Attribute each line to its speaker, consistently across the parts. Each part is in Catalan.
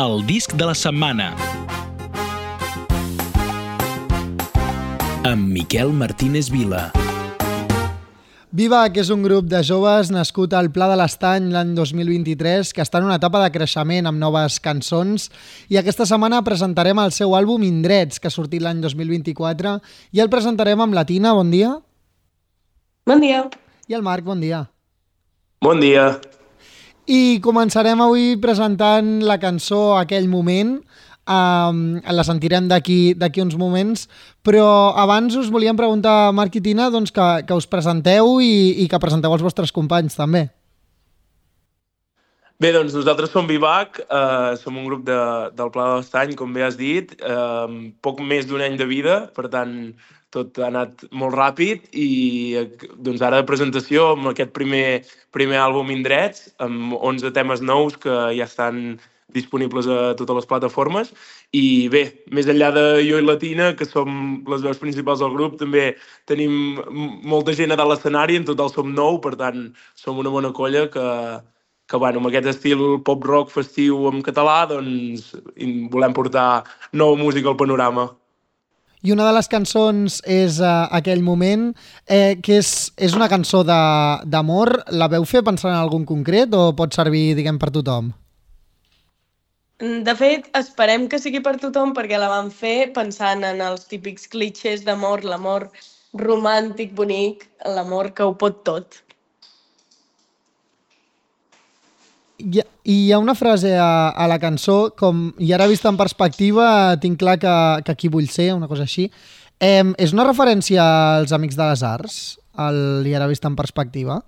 Speaker 1: El disc de la setmana. Amb Miquel Martínez Vila.
Speaker 2: Viva, que és un grup de joves nascut al Pla de l'Estany l'any 2023, que està en una etapa de creixement amb noves cançons i aquesta setmana presentarem el seu àlbum Indrets, que ha sortit l'any 2024 i el presentarem amb la Tina, bon dia.
Speaker 3: Bon dia.
Speaker 2: I el Marc, bon dia.
Speaker 4: Bon dia.
Speaker 2: I començarem avui presentant la cançó Aquell moment, Um, la sentirem d'aquí uns moments, però abans us volíem preguntar, Marc i Tina, doncs que, que us presenteu i, i que presenteu els vostres companys també.
Speaker 4: Bé, doncs nosaltres som Vivac, eh, som un grup de, del Pla de l'Estany, com bé has dit, eh, poc més d'un any de vida, per tant, tot ha anat molt ràpid i doncs ara de presentació amb aquest primer, primer àlbum Indrets, amb 11 temes nous que ja estan disponibles a totes les plataformes. I bé, més enllà de jo i la Tina, que som les veus principals del grup, també tenim molta gent a dalt l'escenari, en total som nou, per tant, som una bona colla que, que bueno, amb aquest estil pop-rock festiu en català, doncs volem portar nova música al panorama.
Speaker 2: I una de les cançons és uh, aquell moment, eh, que és, és una cançó d'amor. La veu fer pensant en algun concret o pot servir, diguem, per tothom?
Speaker 3: De fet, esperem que sigui per tothom perquè la vam fer pensant en els típics clitxers d'amor, l'amor romàntic, bonic, l'amor que ho pot tot.
Speaker 2: I, I hi ha una frase a, a la cançó, com i ara vist en perspectiva, tinc clar que, que aquí vull ser, una cosa així. Eh, és una referència als Amics de les Arts, el i ara vist en perspectiva?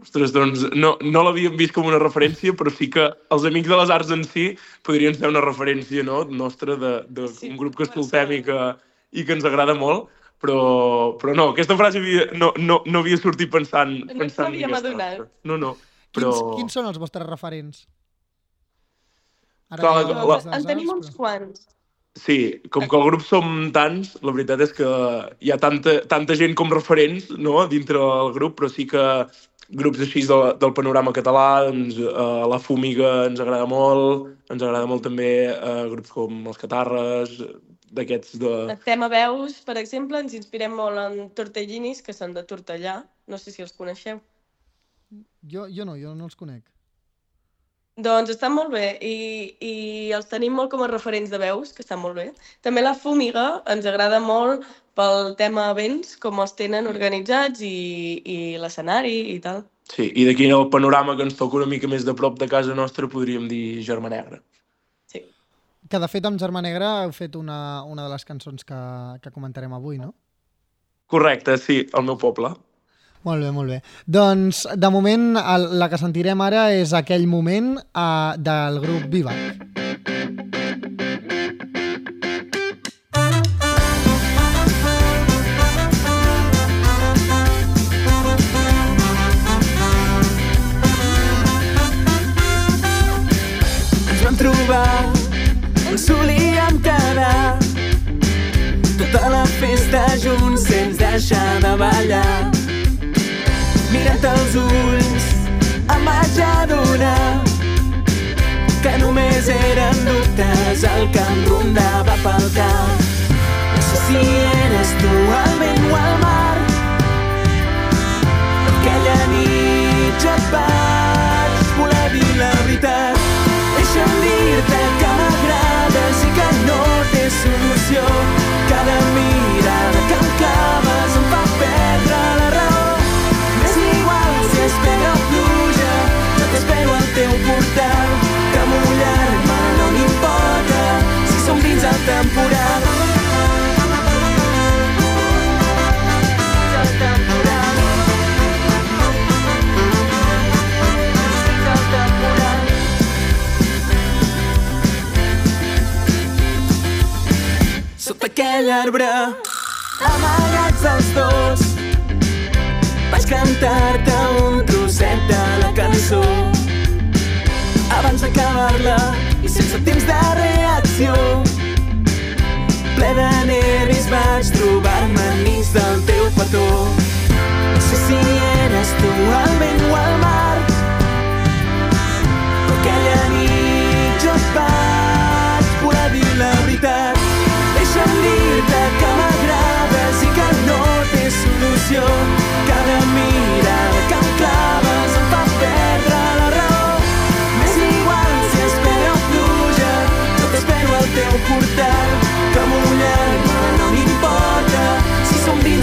Speaker 4: Ostres, doncs no, no l'havíem vist com una referència, però sí que els Amics de les Arts en si podrien ser una referència no? nostra d'un de, de sí, un grup que escoltem i que, i que ens agrada molt, però, però no, aquesta frase havia, no, no, no havia sortit pensant,
Speaker 3: no aquesta. Adonat.
Speaker 4: No, no. Però...
Speaker 2: Quins, quins són els vostres referents?
Speaker 3: Ara Clar, la, la, en tenim uns quants.
Speaker 4: Sí, com que el grup som tants, la veritat és que hi ha tanta, tanta gent com referents no, dintre del grup, però sí que grups així de, del panorama català, doncs, uh, La Fúmiga ens agrada molt, ens agrada molt també uh, grups com Els Catarres, d'aquests de...
Speaker 3: El tema veus, per exemple, ens inspirem molt en tortellinis, que són de Tortellà. No sé si els coneixeu.
Speaker 2: Jo, jo no, jo no els conec.
Speaker 3: Doncs estan molt bé i, i els tenim molt com a referents de veus, que estan molt bé. També la Fúmiga ens agrada molt pel tema events, com els tenen organitzats i, i l'escenari i tal.
Speaker 4: Sí, i d'aquí en el panorama que ens toca una mica més de prop de casa nostra podríem dir Germà Negra.
Speaker 3: Sí.
Speaker 2: Que de fet amb Germà Negra heu fet una, una de les cançons que, que comentarem avui, no?
Speaker 4: Correcte, sí, el meu poble.
Speaker 2: Molt bé, molt bé. Doncs, de moment, el, la que sentirem ara és aquell moment uh, del grup Vivac.
Speaker 5: trobar on solíem quedar. Tota la festa junts sense deixar de ballar. Mira't els ulls, em vaig adonar que només eren dubtes el que em rondava pel cap. No sé si eres tu el vent o el mar, aquella nit jo et vaig temporal. sota aquell arbre amagats els dos vaig cantar-te un trosset de la cançó abans d'acabar-la i sense temps de reacció ple de nervis vaig trobar-me enmig del teu petó. No sé si eres tu el vent o el mar, però aquella nit jo et vaig poder dir la veritat. Deixa'm dir-te que m'agrades i que no té solució. Cada mirada que em claves em fa perdre la raó. M'és igual si espero pluja, jo t'espero al teu portal.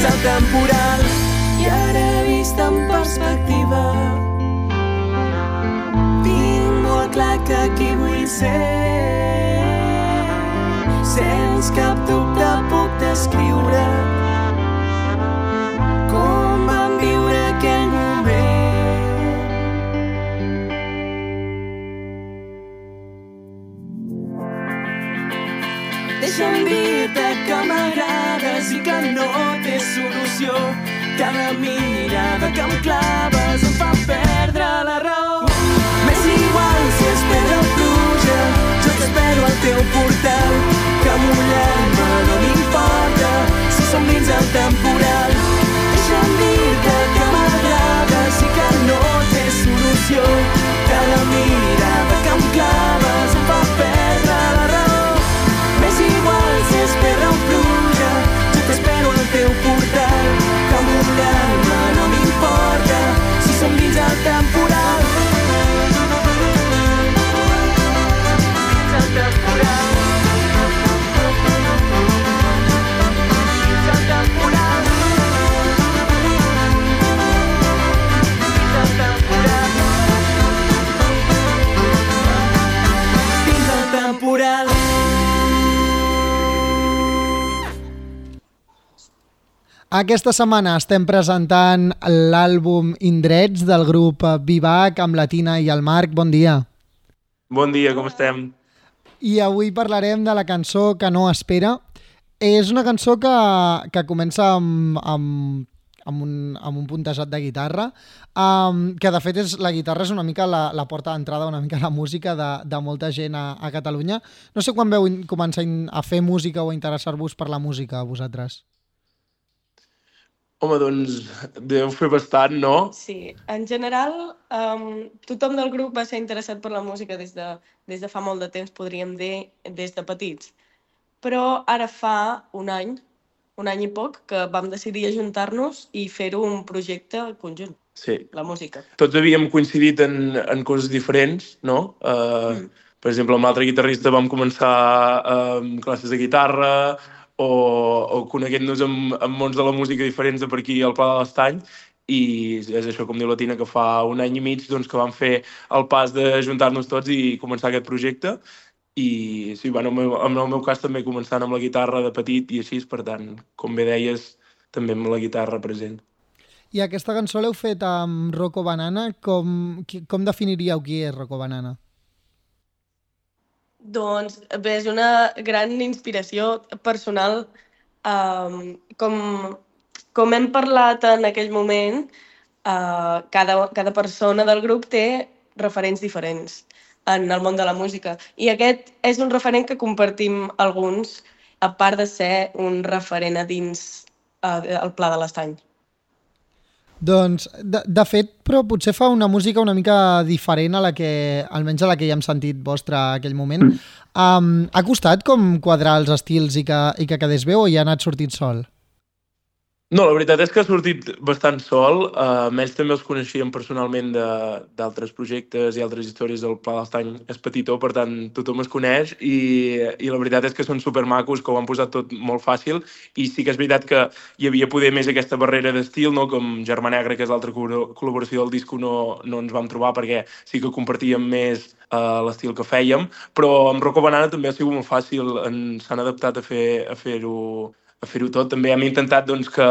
Speaker 5: salt temporal i ara vist en perspectiva tinc molt clar que aquí vull ser sense cap dubte puc descriure com vam viure aquell moment. Deixa'm dir-te que m'agrada que no té solució. Cada mirada que em claves em fa perdre la raó. M'és igual si espera pluja, jo t'espero al teu portal. Que mullar-me no m'importa si som dins el temporal. Deixa'm dir-te que m'agrades i que no té solució. Cada mirada que em claves
Speaker 2: Aquesta setmana estem presentant l'àlbum Indrets del grup Vivac amb la Tina i el Marc. Bon dia.
Speaker 4: Bon dia, com estem?
Speaker 2: I avui parlarem de la cançó que no espera. És una cançó que, que comença amb, amb, amb, un, amb un puntejat de guitarra, um, que de fet és, la guitarra és una mica la, la porta d'entrada, una mica la música de, de molta gent a, a Catalunya. No sé quan veu començar a fer música o a interessar-vos per la música, vosaltres.
Speaker 4: Home, doncs, deu fer bastant, no?
Speaker 3: Sí, en general, um, tothom del grup va ser interessat per la música des de, des de fa molt de temps, podríem dir, des de petits. Però ara fa un any, un any i poc, que vam decidir ajuntar-nos i fer-ho un projecte conjunt,
Speaker 4: Sí.
Speaker 3: la música.
Speaker 4: Tots havíem coincidit en, en coses diferents, no? Uh,
Speaker 3: Mm.
Speaker 4: Per exemple, amb l'altre guitarrista vam començar amb classes de guitarra o, o coneguent-nos amb, amb mons de la música diferents de per aquí al Pla de l'Estany i és això, com diu la Tina, que fa un any i mig doncs, que vam fer el pas de juntar-nos tots i començar aquest projecte i sí, bueno, en el meu, en el meu cas també començant amb la guitarra de petit i així, per tant, com bé deies, també amb la guitarra present.
Speaker 2: I aquesta cançó l'heu fet amb Rocco Banana. Com, com definiríeu qui és Rocco Banana?
Speaker 3: Doncs bé, és una gran inspiració personal. Um, com, com hem parlat en aquell moment, uh, cada, cada persona del grup té referents diferents en el món de la música. I aquest és un referent que compartim alguns, a part de ser un referent a dins uh, el Pla de l'Estany.
Speaker 2: Doncs, de, de fet, però potser fa una música una mica diferent a la que, almenys a la que ja hem sentit vostra aquell moment. Um, ha costat com quadrar els estils i que, i que quedés bé o ja ha anat sortint sol?
Speaker 4: No, la veritat és que ha sortit bastant sol. Uh, ells també els coneixíem personalment d'altres projectes i altres històries. El Pla d'Estany és petitó, per tant, tothom es coneix i, i la veritat és que són supermacos, que ho han posat tot molt fàcil i sí que és veritat que hi havia poder més aquesta barrera d'estil, no? com Germà Negre, que és l'altra col- col·laboració del disco, no, no ens vam trobar perquè sí que compartíem més uh, l'estil que fèiem, però amb Rocco Banana també ha sigut molt fàcil, s'han adaptat a fer- a fer-ho a fer-ho tot. També hem intentat doncs, que,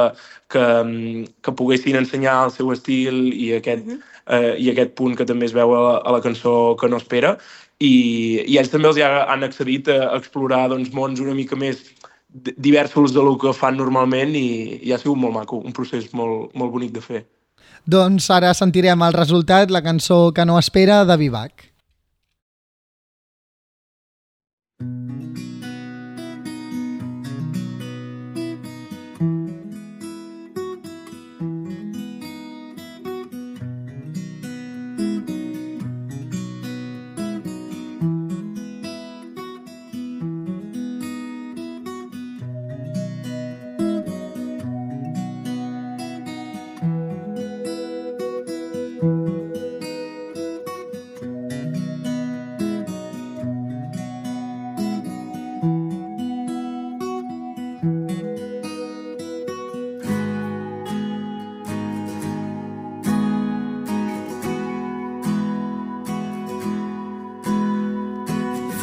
Speaker 4: que, mm, que poguessin ensenyar el seu estil i aquest,
Speaker 3: Mhm.
Speaker 4: eh, i aquest punt que també es veu a la, a la cançó que no espera. I, i ells també els ha, han accedit a explorar doncs, mons una mica més di- diversos de lo que fan normalment i, i ha sigut molt maco, un procés molt, molt bonic de fer.
Speaker 2: Doncs ara sentirem el resultat, la cançó que no espera de Vivac.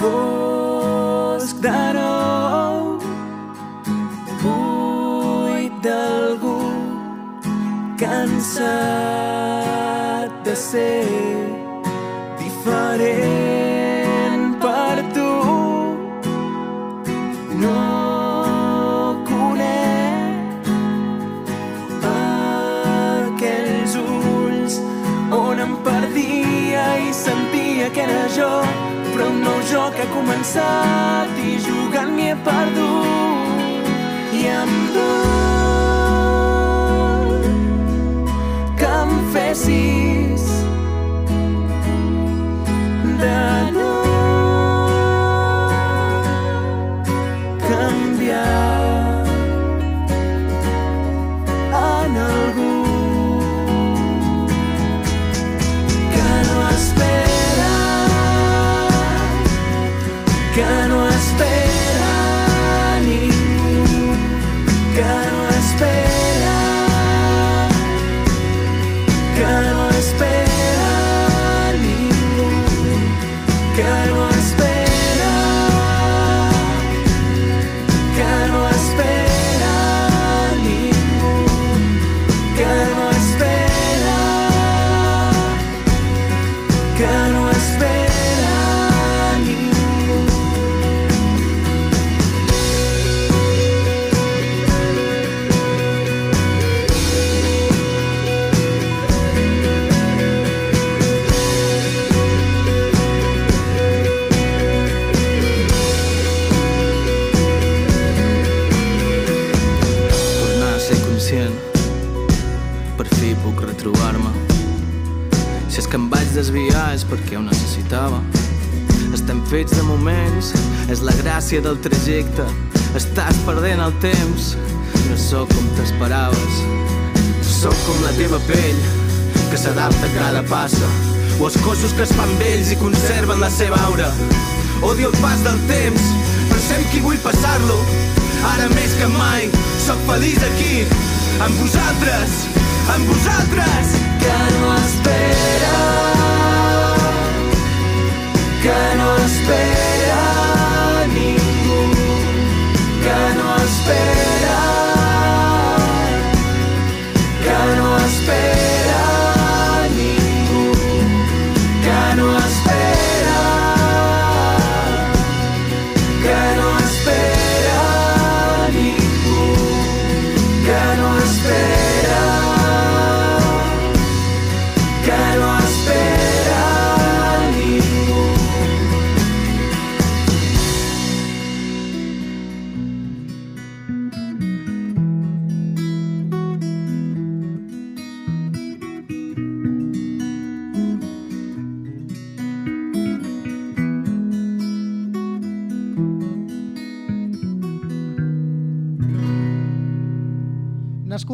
Speaker 5: Fosc de nou buit d'algú cansat de ser començat i jugant m'hi he perdut. I em dol que em fessis
Speaker 6: conscient per fi puc retrobar-me. Si és que em vaig desviar és perquè ho necessitava. Estem fets de moments és la gràcia del trajecte. Estàs perdent el temps. No sóc com t'esperaves. Sóc com la teva pell que s'adapta a cada passa. O els cossos que es fan vells i conserven la seva aura. Odio el pas del temps sé amb qui vull passar-lo. Ara més que mai sóc feliç aquí amb vosaltres amb vosaltres.
Speaker 5: Que no espera. Que no espera ningú. Que no espera. Que no espera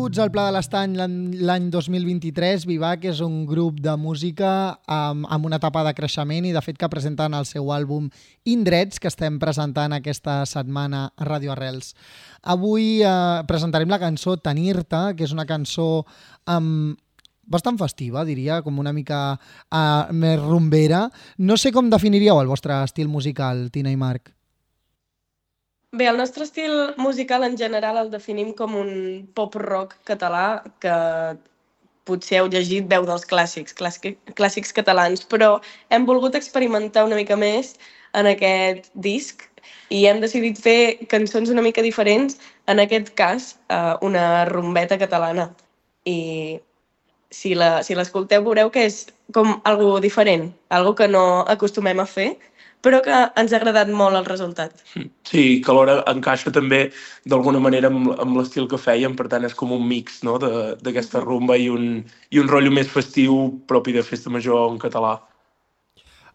Speaker 2: Nascuts al Pla de l'Estany l'any l'any 2023, Vivac és un grup de música amb, amb una etapa de creixement i de fet que presenten el seu àlbum Indrets que estem presentant aquesta setmana a Radio Arrels. Avui eh, presentarem la cançó Tenir-te, que és una cançó amb bastant festiva, diria, com una mica uh, més rumbera. No sé com definiríeu el vostre estil musical, Tina i Marc.
Speaker 3: Bé, el nostre estil musical en general el definim com un pop-rock català que potser heu llegit veu dels clàssics, clàssics, clàssics catalans, però hem volgut experimentar una mica més en aquest disc i hem decidit fer cançons una mica diferents, en aquest cas eh, una rumbeta catalana. I si la- si l'escolteu veureu que és com algo diferent, algo que no acostumem a fer, però que ens ha agradat molt el resultat.
Speaker 4: Sí, que alhora encaixa també d'alguna manera amb, amb l'estil que fèiem, per tant és com un mix no? de- d'aquesta rumba i un, i un rotllo més festiu propi de festa major en català.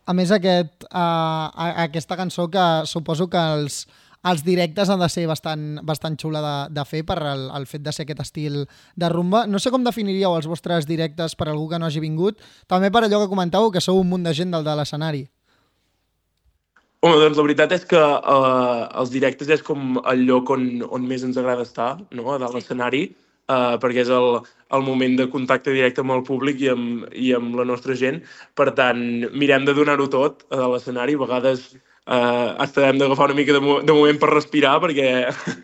Speaker 2: A més, aquest, uh, aquesta cançó que suposo que els, els directes han de ser bastant, bastant xula de, de fer per el, el fet de ser aquest estil de rumba. No sé com definiríeu els vostres directes per algú que no hagi vingut, també per allò que comentàveu, que sou un munt de gent del de l'escenari.
Speaker 4: Home, doncs la veritat és que uh, els directes és com el lloc on, on més ens agrada estar, no? a dalt l'escenari, uh, perquè és el, el moment de contacte directe amb el públic i amb, i amb la nostra gent. Per tant, mirem de donar-ho tot a dalt l'escenari. A vegades eh, hasta hem d'agafar una mica de, mo de moment per respirar perquè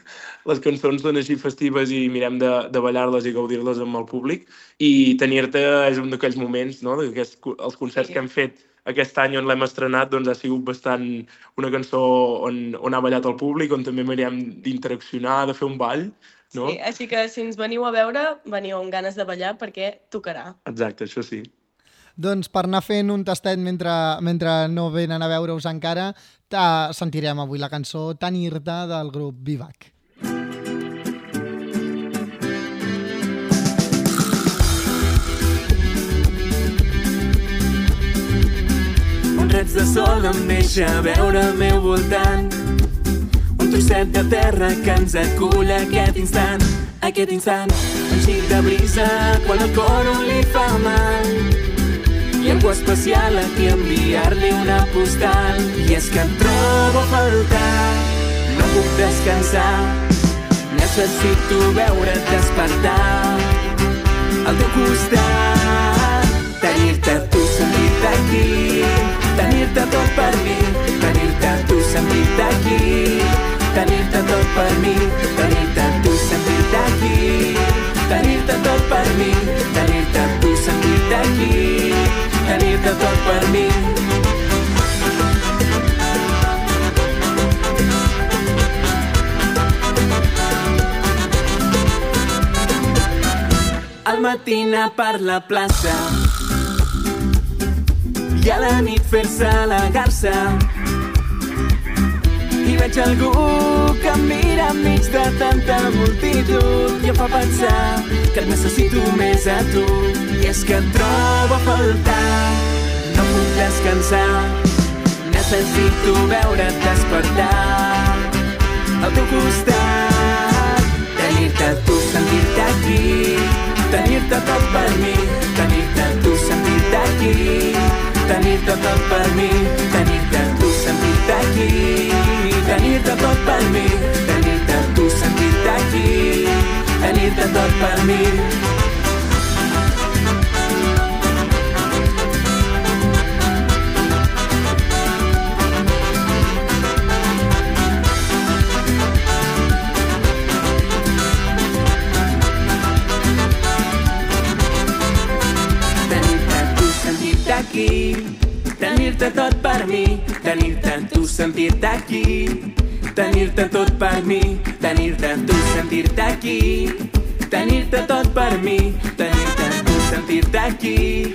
Speaker 4: les cançons són així festives i mirem de, de ballar-les i gaudir-les amb el públic i tenir-te és un d'aquells moments, no? D'aquests, els concerts
Speaker 3: Sí.
Speaker 4: que hem fet aquest any on l'hem estrenat doncs ha sigut bastant una cançó on, on ha ballat el públic, on també mirem d'interaccionar, de fer un ball, no?
Speaker 3: Sí, així que si ens veniu a veure, veniu amb ganes de ballar perquè tocarà.
Speaker 4: Exacte, això sí.
Speaker 2: Doncs per anar fent un tastet mentre, mentre no venen a veure-us encara, ta- sentirem avui la cançó Tan Irta del grup Vivac.
Speaker 5: Un raig de sol em deixa veure al meu voltant. Un trosset de terra que ens acull aquest instant. Aquest instant un xic de brisa quan el cor li fa mal. I algú especial a qui enviar-li una postal. I és que em trobo a faltar no puc descansar. Necessito veure't despertar al teu costat. Tenir-te tu sentit aquí tenir-te tot per mi tenir-te tu sentit aquí tenir-te tot per mi tenir-te tu sentit aquí tenir-te tot per mi tenir-te tu sentit aquí tenir-te tot per mi. Al matí anar per la plaça i a la nit fer-se la garça i veig algú que em mira enmig de tanta multitud. I em fa pensar que et necessito més a tu. I és que et trobo a faltar. No puc descansar. Necessito veure't despertar. Al teu costat. Tenir-te tu sentir-te aquí. Tenir-te tot per mi. Tenir-te tu sentir-te aquí tenir-te tot per mi tenir-te tu sentir-te aquí tenir-te tot per mi tenir-te tu sentir-te aquí tenir-te tot per mi aquí. Tenir-te tot per mi tenir-te tu sentir-te aquí. Tenir-te tot per mi tenir-te tu sentir-te aquí. Tenir-te tot per mi tenir-te tu sentir-te aquí.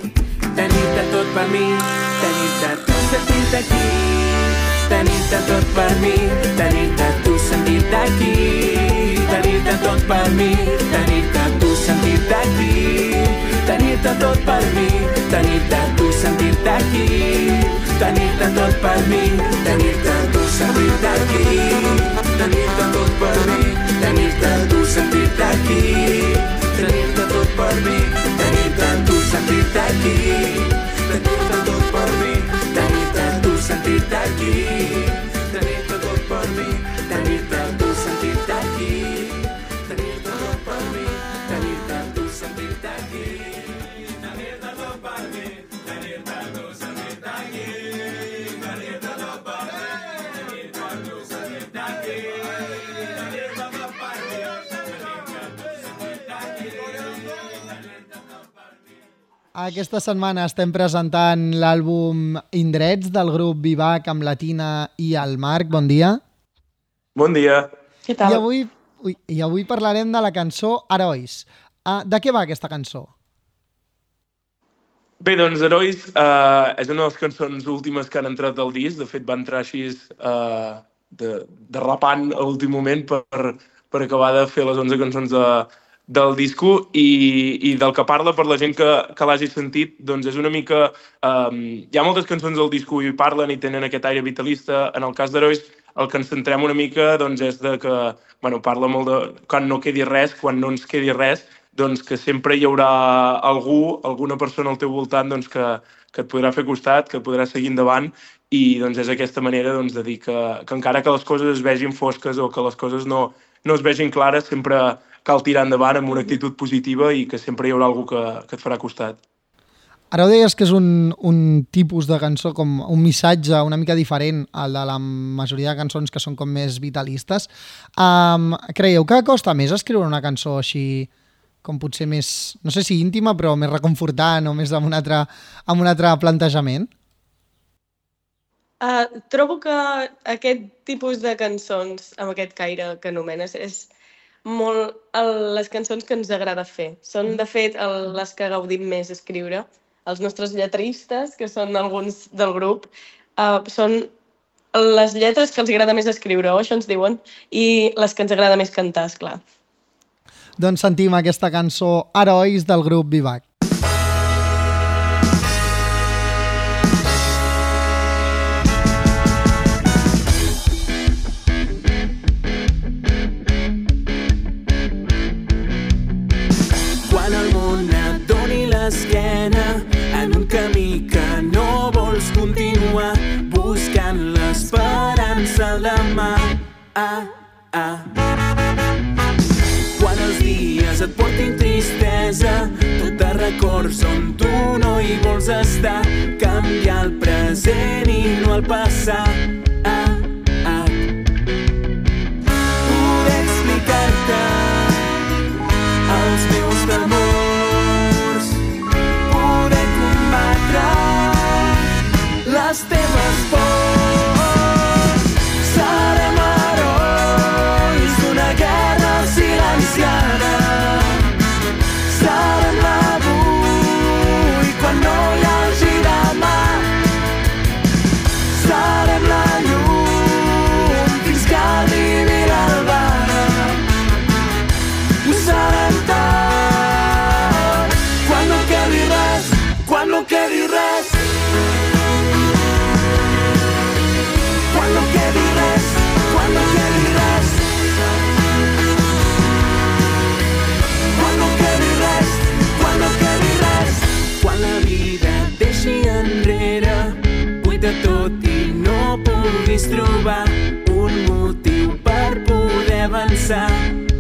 Speaker 5: Tenir-te tot per mi tenir-te tu sentir-te aquí. Tenir-te tot per mi tenir-te tu sentir-te aquí. Tenir-te tot per mi tenir-te tu sentir-te aquí tenir-te tot per mi tenir-te tu sentir-te aquí. Tenir-te tot per mi tenir-te tu sentir-te aquí. Tenir-te tot per mi tenir-te tu sentir-te aquí. Tenir-te tot per mi tenir-te tu sentir-te aquí
Speaker 2: Aquesta setmana estem presentant l'àlbum Indrets del grup Vivac amb la Tina i el Marc. Bon dia.
Speaker 4: Bon dia.
Speaker 3: Què
Speaker 2: I
Speaker 3: tal?
Speaker 2: avui, ui, I avui parlarem de la cançó Herois. Uh, de què va aquesta cançó?
Speaker 4: Bé, doncs Herois eh, és una de les cançons últimes que han entrat al disc. De fet, va entrar així eh, de, derrapant a l'últim moment per, per acabar de fer les 11 cançons de, del disco i, i del que parla per la gent que, que l'hagi sentit, doncs és una mica... Um, hi ha moltes cançons del disco i parlen i tenen aquest aire vitalista. En el cas d'Herois, el que ens centrem una mica doncs, és de que bueno, parla molt de quan no quedi res, quan no ens quedi res, doncs que sempre hi haurà algú, alguna persona al teu voltant doncs, que, que et podrà fer costat, que et podrà seguir endavant i doncs, és aquesta manera doncs, de dir que, que encara que les coses es vegin fosques o que les coses no, no es vegin clares, sempre cal tirar endavant amb una actitud positiva i que sempre hi haurà algú que, que et farà costat.
Speaker 2: Ara ho deies que és un, un tipus de cançó, com un missatge una mica diferent al de la majoria de cançons que són com més vitalistes. Um, creieu que costa més escriure una cançó així com potser més, no sé si íntima, però més reconfortant o més amb un altre, amb un altre plantejament?
Speaker 3: Uh, trobo que aquest tipus de cançons, amb aquest caire que anomenes, és molt el, les cançons que ens agrada fer. Són, de fet, el, les que gaudim més escriure. Els nostres lletristes, que són alguns del grup, uh, són les lletres que els agrada més escriure, o això ens diuen, i les que ens agrada més cantar, és clar.
Speaker 2: Doncs sentim aquesta cançó Herois del grup Vivac.
Speaker 5: Ah, ah. Quan els dies et portin tristesa, tot de records on tu no hi vols estar, canviar el present i no el passat. Ah, trobar un motiu per poder avançar.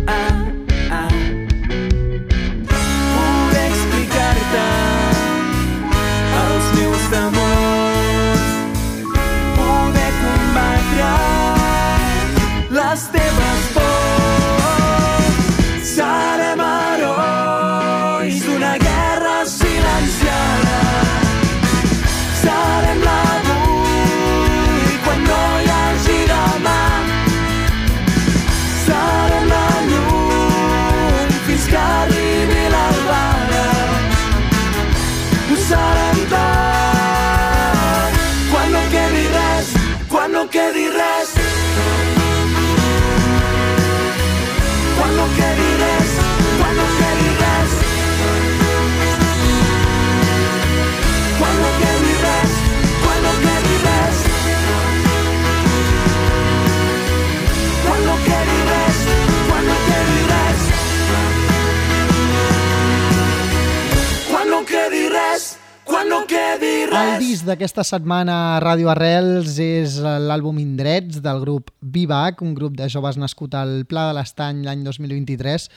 Speaker 2: D'aquesta setmana a Ràdio Arrels és l'àlbum Indrets del grup Vivac, un grup de joves nascut al Pla de l'Estany l'any 2023.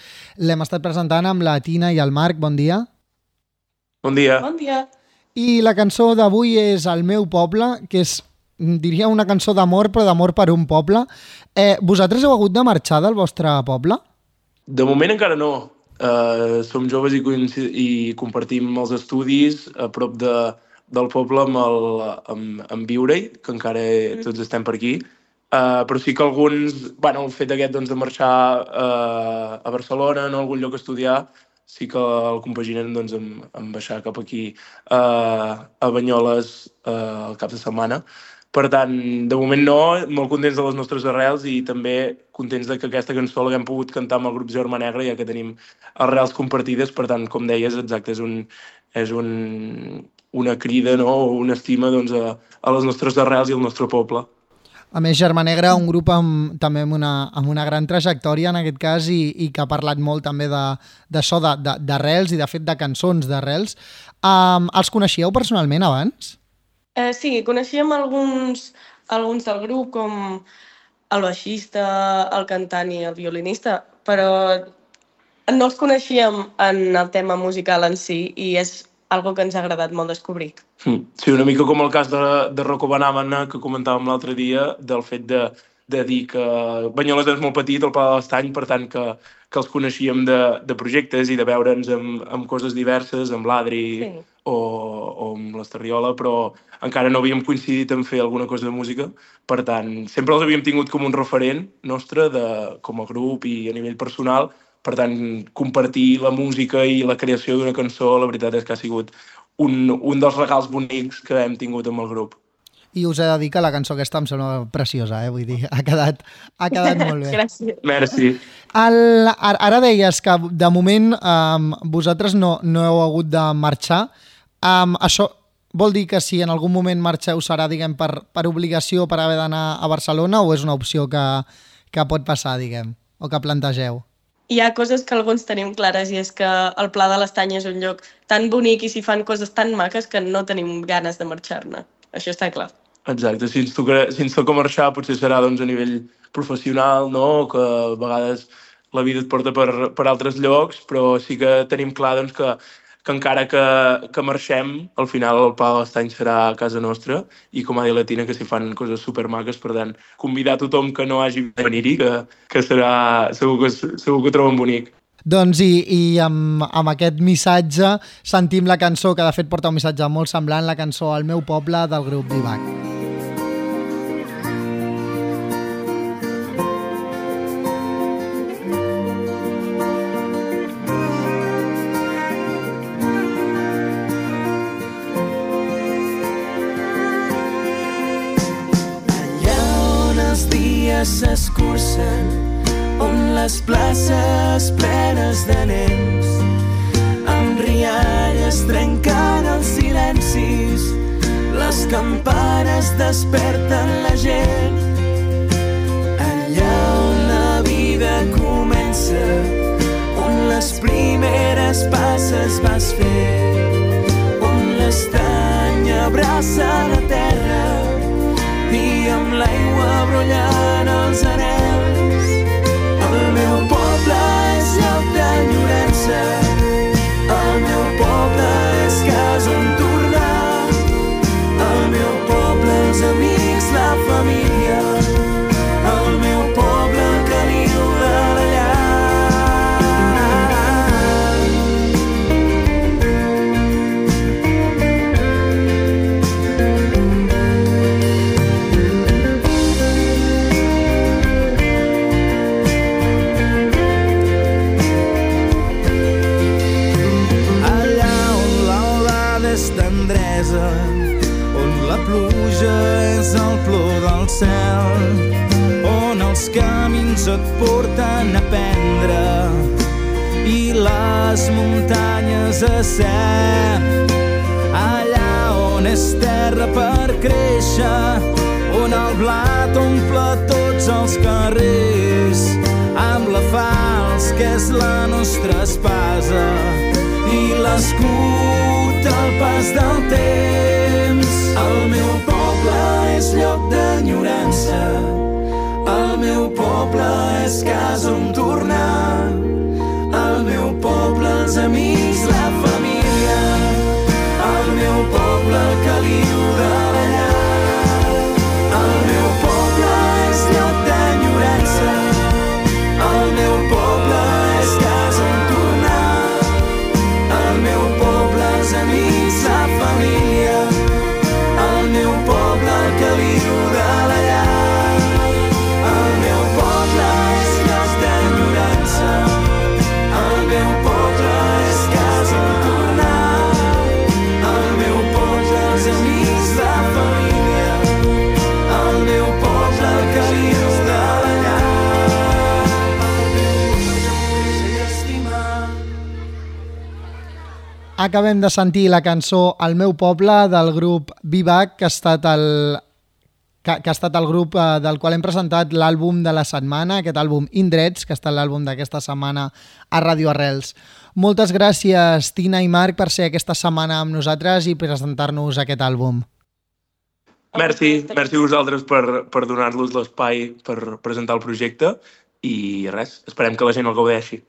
Speaker 2: L'hem estat presentant amb la Tina i el Marc. Bon dia.
Speaker 4: Bon dia.
Speaker 3: Bon dia.
Speaker 2: I la cançó d'avui és El meu poble, que és, diria, una cançó d'amor, però d'amor per un poble. Eh, vosaltres heu hagut de marxar del vostre poble?
Speaker 4: De moment encara no. Uh, som joves i, i compartim els estudis a prop de, del poble amb, el, amb, amb viure-hi, que encara tots estem per aquí. Uh, però sí que alguns, bueno, el fet aquest doncs, de marxar uh, a Barcelona, a algun lloc a estudiar, sí que el compaginen doncs, amb, amb baixar cap aquí uh, a Banyoles uh, el cap de setmana. Per tant, de moment no, molt contents de les nostres arrels i també contents de que aquesta cançó l'haguem pogut cantar amb el grup Germa Negra, ja que tenim arrels compartides. Per tant, com deies, exacte, és, un, és un, una crida no? o una estima doncs, a, a les nostres arrels i al nostre poble.
Speaker 2: A més, Germa Negra, un grup amb, també amb una, amb una gran trajectòria en aquest cas i, i que ha parlat molt també d'això, de, de, d'arrels i de fet de cançons d'arrels. Um, els coneixíeu personalment abans?
Speaker 3: Eh, sí, coneixíem alguns, alguns del grup, com el baixista, el cantant i el violinista, però no els coneixíem en el tema musical en si i és algo que ens ha agradat molt descobrir.
Speaker 4: Mm. Sí, una mica com el cas de, de Rocco Banàmana que comentàvem l'altre dia, del fet de, de dir que Banyoles és molt petit, el Pla de l'Estany, per tant que, que els coneixíem de, de projectes i de veure'ns amb, amb coses diverses, amb l'Adri
Speaker 3: Sí.
Speaker 4: o, o amb l'Esterriola, però encara no havíem coincidit en fer alguna cosa de música. Per tant, sempre els havíem tingut com un referent nostre de, com a grup i a nivell personal. Per tant, compartir la música i la creació d'una cançó, la veritat és que ha sigut un, un dels regals bonics que hem tingut amb el grup.
Speaker 2: I us he de dir que la cançó aquesta em sembla preciosa, eh? Vull dir, ha quedat, ha quedat molt bé.
Speaker 3: Gràcies.
Speaker 4: Merci.
Speaker 2: El, ara deies que de moment um, vosaltres no, no heu hagut de marxar. Um, això vol dir que si en algun moment marxeu serà, diguem, per, per obligació per haver d'anar a Barcelona o és una opció que, que pot passar, diguem, o que plantegeu?
Speaker 3: Hi ha coses que alguns tenim clares i és que el Pla de l'Estany és un lloc tan bonic i s'hi fan coses tan maques que no tenim ganes de marxar-ne. Això està clar.
Speaker 4: Exacte, si ens, toca, si ens toca marxar potser serà doncs, a nivell professional, no? que a vegades la vida et porta per, per altres llocs, però sí que tenim clar doncs, que, que encara que, que marxem, al final el de l'Estany serà a casa nostra i com dit la Tina, que s'hi fan coses supermaques, per tant, convidar tothom que no hagi de venir-hi, que, que serà, segur que, segur que ho troben bonic.
Speaker 2: Doncs i, i amb, amb aquest missatge sentim la cançó, que de fet porta un missatge molt semblant, la cançó El meu poble del grup Vivac.
Speaker 5: Places plenes de nens, amb rialles trencant els silencis, les campanes desperten la gent. Allà on la vida comença, on les primeres passes vas fer, on l'estany abraça la terra, i amb l'aigua brollant pluja és el plor del cel, on els camins et porten a prendre i les muntanyes a ser. Allà on és terra per créixer, on el blat omple tots els carrers, amb la falç que és la nostra espasa i l'escut al pas del temps. El meu poble és lloc d'enyorança, el meu poble és casa on tornar, el meu poble, els amics, la família, el meu poble, el caliu de
Speaker 2: Acabem de sentir la cançó El meu poble del grup Vivac, que ha estat el, que, que ha estat el grup eh, del qual hem presentat l'àlbum de la setmana, aquest àlbum Indrets, que ha estat l'àlbum d'aquesta setmana a Radio Arrels. Moltes gràcies, Tina i Marc, per ser aquesta setmana amb nosaltres i presentar-nos aquest àlbum.
Speaker 4: Merci, merci a vosaltres per, per donar-los l'espai per presentar el projecte i res, esperem que la gent el gaudeixi.